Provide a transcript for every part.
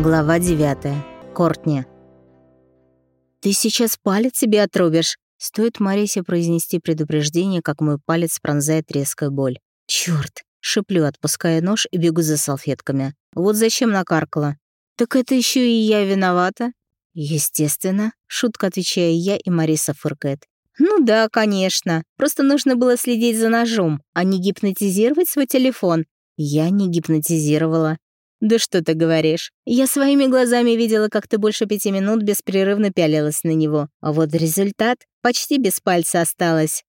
Глава 9. Кортни. «Ты сейчас палец себе отрубишь!» Стоит Марисе произнести предупреждение, как мой палец пронзает резкая боль. Чёрт! Шиплю, отпуская нож и бегу за салфетками. Вот зачем накаркала. «Так это еще и я виновата?» «Естественно», — шутка отвечаю я, и Мариса фыркает. «Ну да, конечно. Просто нужно было следить за ножом, а не гипнотизировать свой телефон. Я не гипнотизировала. «Да что ты говоришь? Я своими глазами видела, как ты больше пяти минут беспрерывно пялилась на него. А вот результат почти без пальца осталось».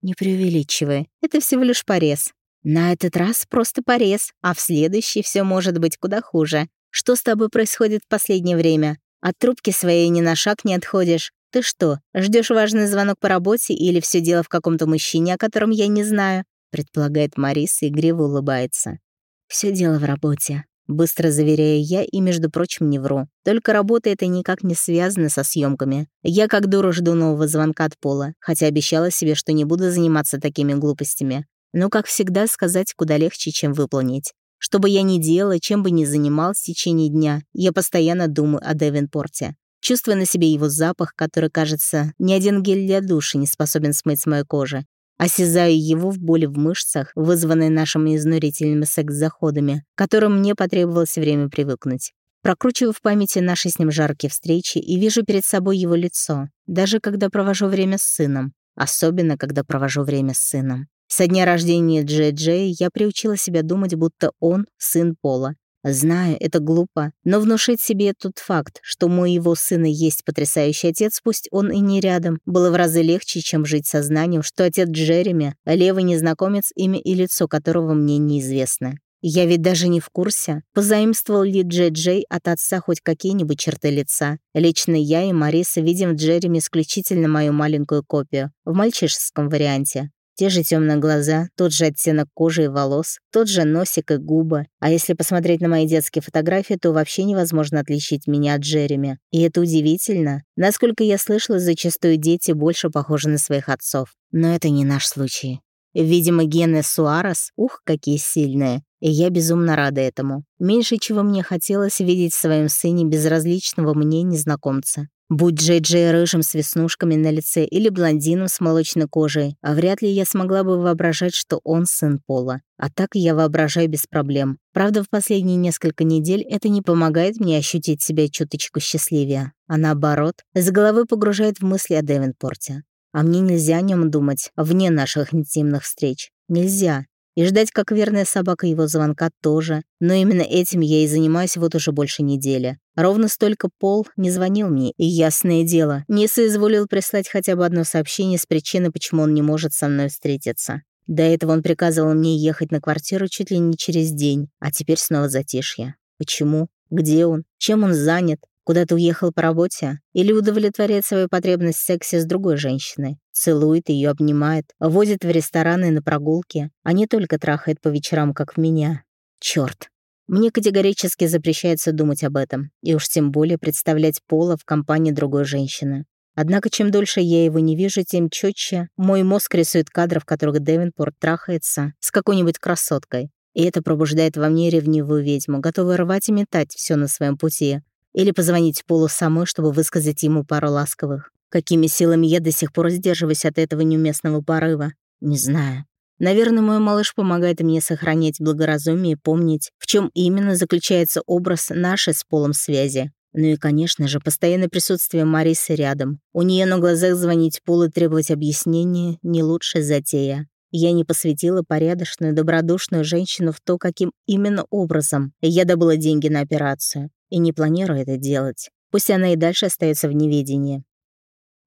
«Не преувеличивай. Это всего лишь порез. На этот раз просто порез, а в следующий все может быть куда хуже. Что с тобой происходит в последнее время? От трубки своей ни на шаг не отходишь. Ты что, ждешь важный звонок по работе или все дело в каком-то мужчине, о котором я не знаю?» предполагает Марис и игриво улыбается. Все дело в работе. Быстро заверяю я и, между прочим, не вру. Только работа это никак не связана со съемками. Я как дура жду нового звонка от Пола, хотя обещала себе, что не буду заниматься такими глупостями. Но, как всегда, сказать куда легче, чем выполнить. Что бы я ни делала, чем бы ни занималась в течение дня, я постоянно думаю о Девинпорте. Чувствуя на себе его запах, который, кажется, ни один гель для души не способен смыть с моей кожи, Осязаю его в боли в мышцах, вызванной нашими изнурительными секс-заходами, к которым мне потребовалось время привыкнуть. Прокручиваю в памяти наши с ним жаркие встречи и вижу перед собой его лицо, даже когда провожу время с сыном. Особенно, когда провожу время с сыном. Со дня рождения Джей Джей я приучила себя думать, будто он сын Пола, Знаю, это глупо, но внушить себе тот факт, что у моего сына есть потрясающий отец, пусть он и не рядом, было в разы легче, чем жить сознанием, что отец Джереми — левый незнакомец, имя и лицо которого мне неизвестно. Я ведь даже не в курсе, позаимствовал ли Джей Джей от отца хоть какие-нибудь черты лица. Лично я и Мариса видим в Джереми исключительно мою маленькую копию, в мальчишеском варианте. Те же темные глаза, тот же оттенок кожи и волос, тот же носик и губы. А если посмотреть на мои детские фотографии, то вообще невозможно отличить меня от Джереми. И это удивительно. Насколько я слышала, зачастую дети больше похожи на своих отцов. Но это не наш случай. Видимо, гены Суарес, ух, какие сильные. И я безумно рада этому. Меньше чего мне хотелось видеть в своем сыне безразличного мне незнакомца. Будь Джей Джей рыжим с веснушками на лице или блондином с молочной кожей, а вряд ли я смогла бы воображать, что он сын Пола. А так я воображаю без проблем. Правда, в последние несколько недель это не помогает мне ощутить себя чуточку счастливее, а наоборот, с головы погружает в мысли о Девенпорте. А мне нельзя о нем думать вне наших интимных встреч. Нельзя. И ждать, как верная собака его звонка, тоже. Но именно этим я и занимаюсь вот уже больше недели. Ровно столько Пол не звонил мне, и ясное дело, не соизволил прислать хотя бы одно сообщение с причиной, почему он не может со мной встретиться. До этого он приказывал мне ехать на квартиру чуть ли не через день, а теперь снова затишье. Почему? Где он? Чем он занят? Куда-то уехал по работе? Или удовлетворяет свою потребность в сексе с другой женщиной? Целует ее, обнимает, возит в рестораны и на прогулки, а не только трахает по вечерам, как в меня. Черт! Мне категорически запрещается думать об этом, и уж тем более представлять Пола в компании другой женщины. Однако чем дольше я его не вижу, тем четче мой мозг рисует кадры, в которых Девинпорт трахается с какой-нибудь красоткой. И это пробуждает во мне ревнивую ведьму, готовую рвать и метать все на своем пути, или позвонить Полу самой, чтобы высказать ему пару ласковых. Какими силами я до сих пор сдерживаюсь от этого неуместного порыва? Не знаю. Наверное, мой малыш помогает мне сохранять благоразумие и помнить, в чем именно заключается образ нашей с Полом связи. Ну и, конечно же, постоянное присутствие Марисы рядом. У нее на глазах звонить Полу и требовать объяснения — не лучшая затея. Я не посвятила порядочную, добродушную женщину в то, каким именно образом я добыла деньги на операцию и не планирую это делать. Пусть она и дальше остается в неведении.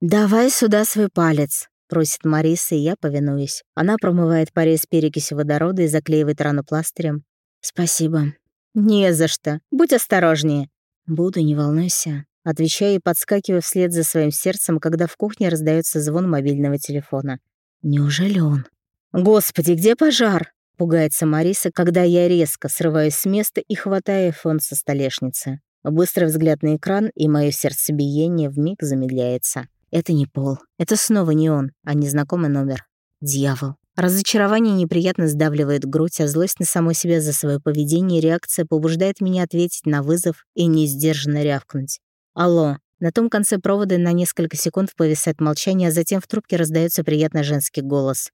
«Давай сюда свой палец», — просит Мариса, и я повинуюсь. Она промывает порез перекисью водорода и заклеивает рану пластырем. «Спасибо». «Не за что. Будь осторожнее». «Буду, не волнуйся». Отвечаю и подскакиваю вслед за своим сердцем, когда в кухне раздается звон мобильного телефона. «Неужели он?» «Господи, где пожар?» Пугается Мариса, когда я резко срываюсь с места и хватаю фон со столешницы. Быстрый взгляд на экран, и мое сердцебиение вмиг замедляется. Это не Пол. Это снова не он, а незнакомый номер. Дьявол. Разочарование неприятно сдавливает грудь, а злость на самой себя за свое поведение и реакция побуждает меня ответить на вызов и несдержанно рявкнуть. «Алло». На том конце провода на несколько секунд повисает молчание, а затем в трубке раздается приятный женский голос.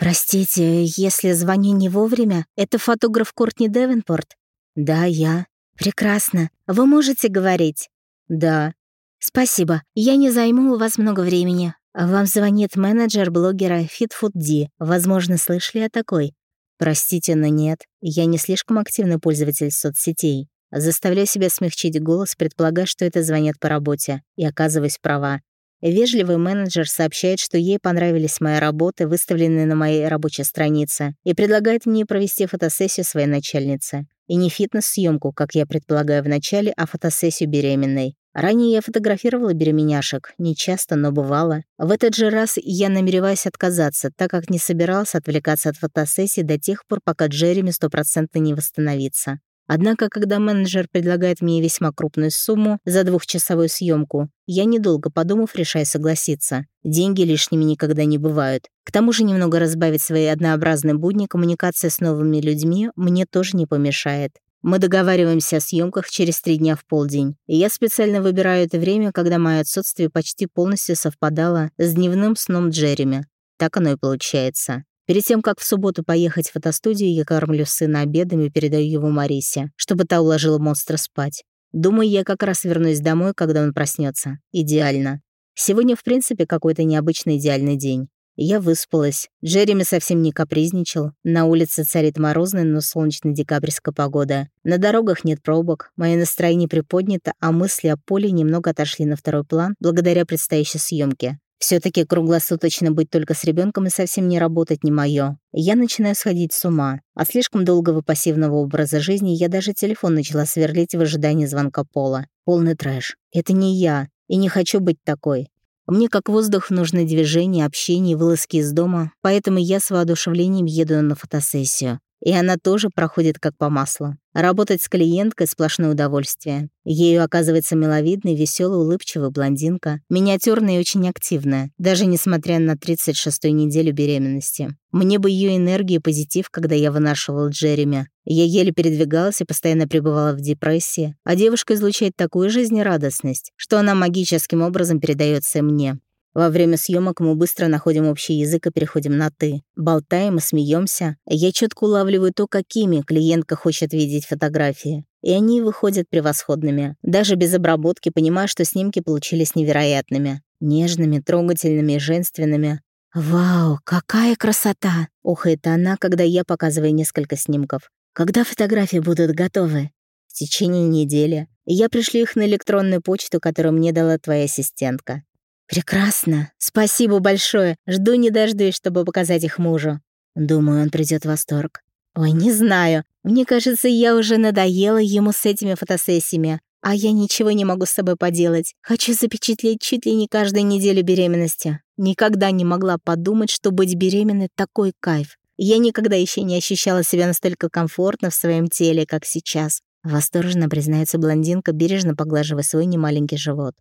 «Простите, если звоню не вовремя, это фотограф Кортни Девенпорт?» «Да, я». «Прекрасно. Вы можете говорить?» «Да». «Спасибо. Я не займу у вас много времени. Вам звонит менеджер блогера FitFoodD. Возможно, слышали о такой?» «Простите, но нет. Я не слишком активный пользователь соцсетей. Заставляю себя смягчить голос, предполагая, что это звонят по работе, и оказываюсь права. Вежливый менеджер сообщает, что ей понравились мои работы, выставленные на моей рабочей странице, и предлагает мне провести фотосессию своей начальницы. И не фитнес-съемку, как я предполагаю в начале, а фотосессию беременной. Ранее я фотографировала беременяшек, не часто, но бывало. В этот же раз я намереваюсь отказаться, так как не собиралась отвлекаться от фотосессии до тех пор, пока Джереми стопроцентно не восстановится. Однако, когда менеджер предлагает мне весьма крупную сумму за двухчасовую съемку, я, недолго подумав, решаю согласиться. Деньги лишними никогда не бывают. К тому же немного разбавить свои однообразные будни, коммуникация с новыми людьми мне тоже не помешает. Мы договариваемся о съемках через три дня в полдень, и я специально выбираю это время, когда мое отсутствие почти полностью совпадало с дневным сном Джереми. Так оно и получается. Перед тем, как в субботу поехать в фотостудию, я кормлю сына обедом и передаю его Марисе, чтобы та уложила монстра спать. Думаю, я как раз вернусь домой, когда он проснется. Идеально. Сегодня, в принципе, какой-то необычный идеальный день. Я выспалась. Джереми совсем не капризничал. На улице царит морозная, но солнечная декабрьская погода. На дорогах нет пробок. Мое настроение приподнято, а мысли о поле немного отошли на второй план благодаря предстоящей съемке. Все-таки круглосуточно быть только с ребенком и совсем не работать не мое. Я начинаю сходить с ума. От слишком долгого пассивного образа жизни я даже телефон начала сверлить в ожидании звонка Пола. Полный трэш. Это не я. И не хочу быть такой. Мне как воздух нужны движение, общение, вылазки из дома, поэтому я с воодушевлением еду на фотосессию. И она тоже проходит как по маслу. Работать с клиенткой — сплошное удовольствие. Ею оказывается миловидная, веселая, улыбчивая блондинка, миниатюрная и очень активная, даже несмотря на 36-ю неделю беременности. Мне бы ее энергию и позитив, когда я вынашивала Джереми. Я еле передвигалась и постоянно пребывала в депрессии, а девушка излучает такую жизнерадостность, что она магическим образом передается мне. Во время съемок мы быстро находим общий язык и переходим на «ты». Болтаем и смеемся. Я четко улавливаю то, какими клиентка хочет видеть фотографии. И они выходят превосходными. Даже без обработки понимаю, что снимки получились невероятными. Нежными, трогательными и женственными. «Вау, какая красота!» — охает она, когда я показываю несколько снимков. «Когда фотографии будут готовы?» «В течение недели. Я пришлю их на электронную почту, которую мне дала твоя ассистентка. «Прекрасно. Спасибо большое. Жду не дождусь, чтобы показать их мужу». Думаю, он придет в восторг. Ой, не знаю. Мне кажется, я уже надоела ему с этими фотосессиями. А я ничего не могу с собой поделать. Хочу запечатлеть чуть ли не каждую неделю беременности. Никогда не могла подумать, что быть беременной — такой кайф. Я никогда еще не ощущала себя настолько комфортно в своем теле, как сейчас. Восторженно признается блондинка, бережно поглаживая свой немаленький живот.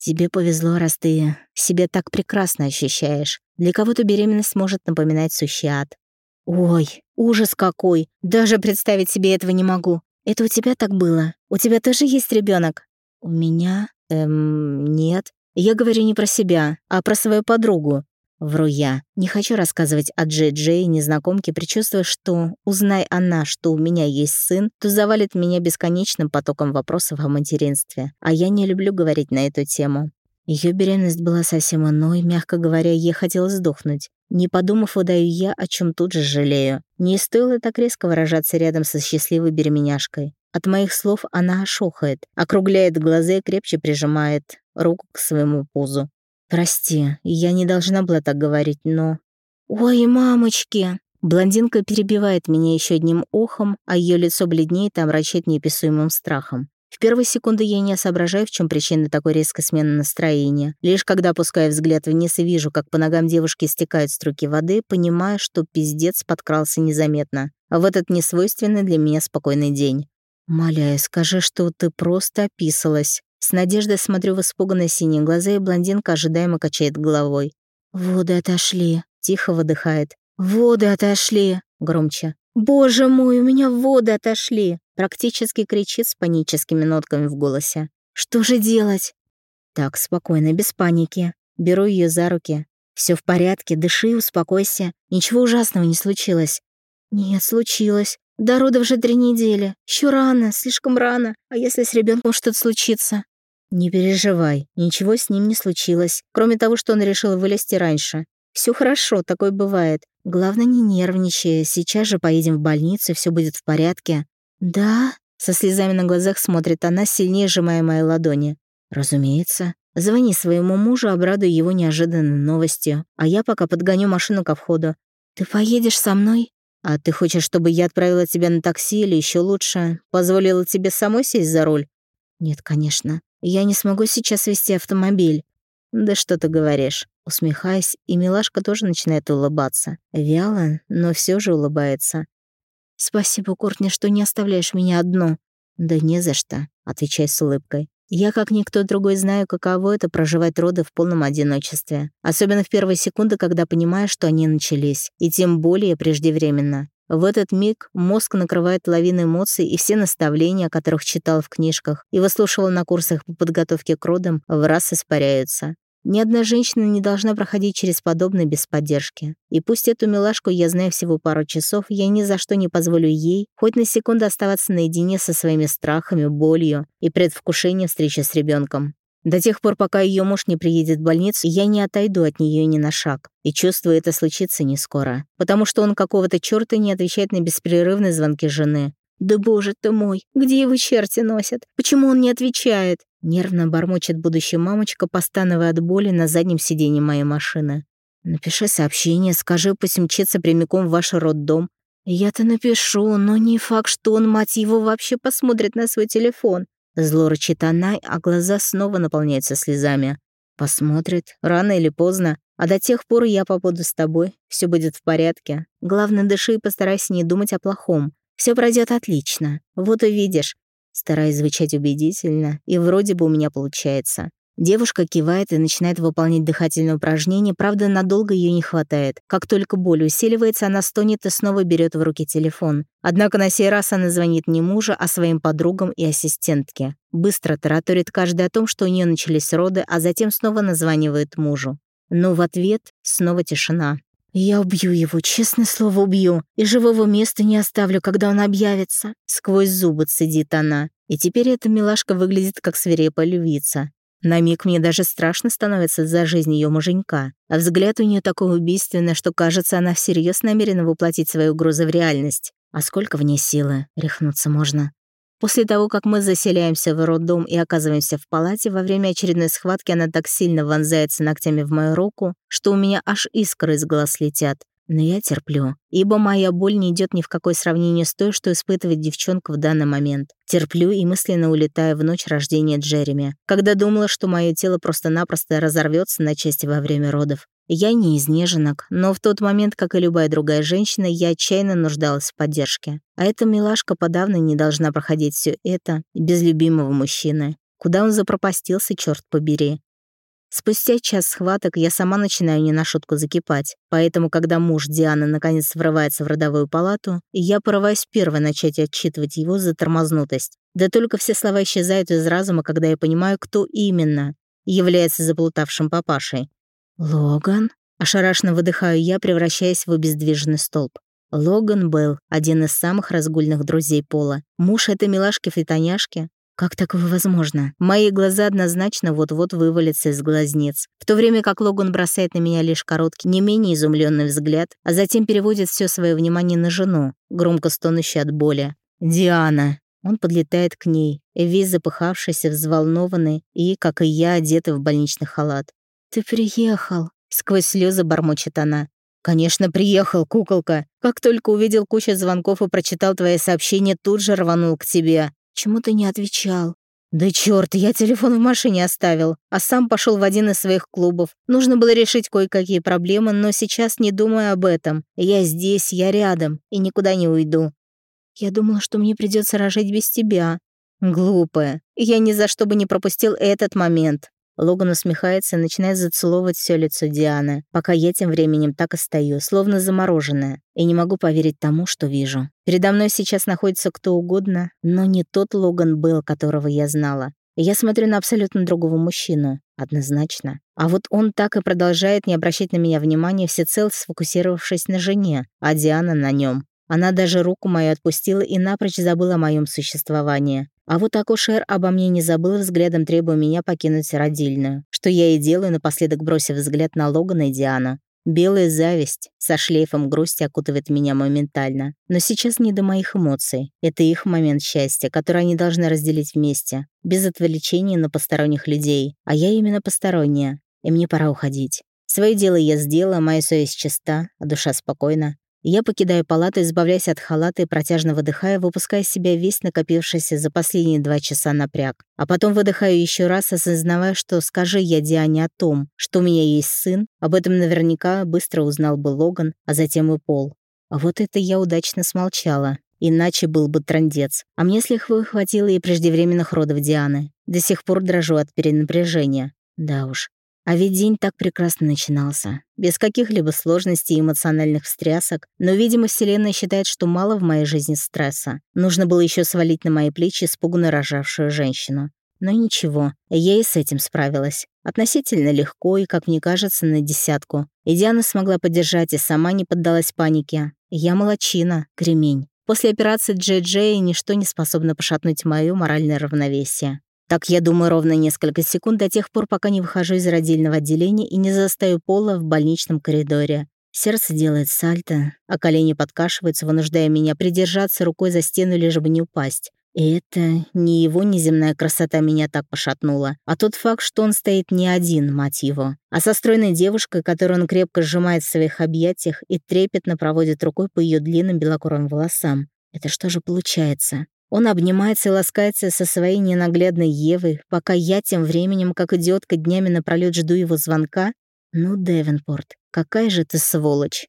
Тебе повезло, раз ты себя так прекрасно ощущаешь. Для кого-то беременность может напоминать сущий ад. Ой, ужас какой! Даже представить себе этого не могу. Это у тебя так было? У тебя тоже есть ребенок? У меня? Эм, нет. Я говорю не про себя, а про свою подругу. Вру я. Не хочу рассказывать о Джей-Джей незнакомке, предчувствуя, что, узнай она, что у меня есть сын, то завалит меня бесконечным потоком вопросов о материнстве. А я не люблю говорить на эту тему. Ее беременность была совсем иной, мягко говоря, ей хотелось сдохнуть. Не подумав, удаю я, о чем тут же жалею. Не стоило так резко выражаться рядом со счастливой беременяшкой. От моих слов она ошухает, округляет глаза и крепче прижимает руку к своему пузу. «Прости, я не должна была так говорить, но...» «Ой, мамочки!» Блондинка перебивает меня еще одним охом, а ее лицо бледнеет и омрачает неописуемым страхом. В первые секунды я не соображаю, в чем причина такой резкой смены настроения. Лишь когда опускаю взгляд вниз и вижу, как по ногам девушки стекают струки воды, понимаю, что пиздец подкрался незаметно. А в этот несвойственный для меня спокойный день. «Моляю, скажи, что ты просто описалась». С надеждой смотрю в испуганные синие глаза, и блондинка ожидаемо качает головой. «Воды отошли», — тихо выдыхает. «Воды отошли!» — громче. «Боже мой, у меня воды отошли!» Практически кричит с паническими нотками в голосе. «Что же делать?» «Так, спокойно, без паники. Беру ее за руки. Все в порядке, дыши, успокойся. Ничего ужасного не случилось». «Нет, случилось. До родов уже три недели. Еще рано, слишком рано. А если с ребенком что-то случится?» «Не переживай, ничего с ним не случилось, кроме того, что он решил вылезти раньше. Все хорошо, такое бывает. Главное, не нервничай. Сейчас же поедем в больницу, все будет в порядке». «Да?» — со слезами на глазах смотрит она, сильнее сжимая мои ладони. «Разумеется. Звони своему мужу, обрадуй его неожиданной новостью, а я пока подгоню машину ко входу. Ты поедешь со мной?» «А ты хочешь, чтобы я отправила тебя на такси или еще лучше, позволила тебе самой сесть за руль?» «Нет, конечно. Я не смогу сейчас вести автомобиль». «Да что ты говоришь?» Усмехаясь, и милашка тоже начинает улыбаться. Вяло, но все же улыбается. «Спасибо, Кортни, что не оставляешь меня одну». «Да не за что», — отвечай с улыбкой. «Я, как никто другой, знаю, каково это проживать роды в полном одиночестве. Особенно в первые секунды, когда понимаешь, что они начались. И тем более преждевременно. В этот миг мозг накрывает лавиной эмоций, и все наставления, о которых читал в книжках и выслушивал на курсах по подготовке к родам, в раз испаряются. Ни одна женщина не должна проходить через подобное без поддержки. И пусть эту милашку я знаю всего пару часов, я ни за что не позволю ей хоть на секунду оставаться наедине со своими страхами, болью и предвкушением встречи с ребенком. До тех пор, пока ее муж не приедет в больницу, я не отойду от нее ни на шаг. И чувствую, это случится не скоро. Потому что он какого-то черта не отвечает на беспрерывные звонки жены. «Да боже ты мой, где его черти носят? Почему он не отвечает?» Нервно бормочет будущая мамочка, постановая от боли на заднем сиденье моей машины. «Напиши сообщение, скажи, пусть мчится прямиком в ваш роддом. Я-то напишу, но не факт, что он, мать его, вообще посмотрит на свой телефон». Зло рычит она, а глаза снова наполняются слезами. «Посмотрит, рано или поздно. А до тех пор я побуду с тобой, все будет в порядке. Главное, дыши и постарайся не думать о плохом. Все пройдет отлично. Вот увидишь. Стараюсь звучать убедительно, и вроде бы у меня получается. Девушка кивает и начинает выполнять дыхательное упражнение, правда, надолго ее не хватает. Как только боль усиливается, она стонет и снова берет в руки телефон. Однако на сей раз она звонит не мужу, а своим подругам и ассистентке. Быстро тараторит каждый о том, что у нее начались роды, а затем снова названивает мужу. Но в ответ снова тишина. «Я убью его, честное слово, убью, и живого места не оставлю, когда он объявится», — сквозь зубы цедит она. И теперь эта милашка выглядит как свирепая львица. На миг мне даже страшно становится за жизнь ее муженька, а взгляд у нее такой убийственный, что кажется, она всерьез намерена воплотить свои угрозы в реальность. А сколько в ней силы, рехнуться можно. После того, как мы заселяемся в роддом и оказываемся в палате, во время очередной схватки она так сильно вонзается ногтями в мою руку, что у меня аж искры из глаз летят. Но я терплю, ибо моя боль не идет ни в какое сравнение с той, что испытывает девчонка в данный момент. Терплю и мысленно улетаю в ночь рождения Джереми, когда думала, что мое тело просто-напросто разорвется на части во время родов. Я не из неженок, но в тот момент, как и любая другая женщина, я отчаянно нуждалась в поддержке. А эта милашка подавно не должна проходить все это без любимого мужчины. Куда он запропастился, черт побери. Спустя час схваток я сама начинаю не на шутку закипать, поэтому, когда муж Дианы наконец врывается в родовую палату, я порываюсь первой начать отчитывать его за тормознутость. Да только все слова исчезают из разума, когда я понимаю, кто именно является заплутавшим папашей. «Логан?» — ошарашенно выдыхаю я, превращаясь в обездвиженный столб. Логан был один из самых разгульных друзей Пола. Муж этой милашки-фитоняшки. Как такое возможно? Мои глаза однозначно вот-вот вывалятся из глазниц. В то время как Логан бросает на меня лишь короткий, не менее изумленный взгляд, а затем переводит все свое внимание на жену, громко стонущую от боли. «Диана!» Он подлетает к ней, весь запыхавшийся, взволнованный и, как и я, одетый в больничный халат. «Ты приехал», — сквозь слезы бормочет она. «Конечно, приехал, куколка. Как только увидел кучу звонков и прочитал твои сообщения, тут же рванул к тебе. Чему ты не отвечал?» «Да чёрт, я телефон в машине оставил, а сам пошел в один из своих клубов. Нужно было решить кое-какие проблемы, но сейчас не думаю об этом. Я здесь, я рядом, и никуда не уйду». «Я думала, что мне придется рожать без тебя». «Глупая. Я ни за что бы не пропустил этот момент. Логан усмехается и начинает зацеловывать все лицо Дианы, пока я тем временем так и стою, словно замороженная, и не могу поверить тому, что вижу. Передо мной сейчас находится кто угодно, но не тот Логан был, которого я знала. Я смотрю на абсолютно другого мужчину, однозначно. А вот он так и продолжает не обращать на меня внимания, всецело сфокусировавшись на жене, а Диана на нем. Она даже руку мою отпустила и напрочь забыла о моем существовании. А вот акушер обо мне не забыл, взглядом требуя меня покинуть родильную, что я и делаю, напоследок бросив взгляд на Логана и Диану. Белая зависть со шлейфом грусти окутывает меня моментально. Но сейчас не до моих эмоций. Это их момент счастья, который они должны разделить вместе, без отвлечения на посторонних людей. А я именно посторонняя, и мне пора уходить. Свое дело я сделала, моя совесть чиста, а душа спокойна. Я покидаю палату, избавляясь от халата и протяжно выдыхая, выпуская из себя весь накопившийся за последние два часа напряг. А потом выдыхаю еще раз, осознавая, что скажи я Диане о том, что у меня есть сын, об этом наверняка быстро узнал бы Логан, а затем и Пол. А вот это я удачно смолчала. Иначе был бы трандец. А мне с лихвой хватило и преждевременных родов Дианы. До сих пор дрожу от перенапряжения. Да уж, а ведь день так прекрасно начинался, без каких-либо сложностей и эмоциональных встрясок, но, видимо, Вселенная считает, что мало в моей жизни стресса. Нужно было еще свалить на мои плечи испуганно рожавшую женщину. Но ничего, я и с этим справилась. Относительно легко и, как мне кажется, на десятку. И Диана смогла поддержать и сама не поддалась панике. Я молочина, кремень. После операции Джей Джей ничто не способно пошатнуть мое моральное равновесие. Так я думаю ровно несколько секунд до тех пор, пока не выхожу из родильного отделения и не застаю пола в больничном коридоре. Сердце делает сальто, а колени подкашиваются, вынуждая меня придержаться рукой за стену, лишь бы не упасть. И это не его неземная красота меня так пошатнула, а тот факт, что он стоит не один, мать его, а со стройной девушкой, которую он крепко сжимает в своих объятиях и трепетно проводит рукой по ее длинным белокурым волосам. Это что же получается? Он обнимается и ласкается со своей ненаглядной Евой, пока я тем временем, как идиотка, днями напролёт жду его звонка. Ну, Девенпорт, какая же ты сволочь.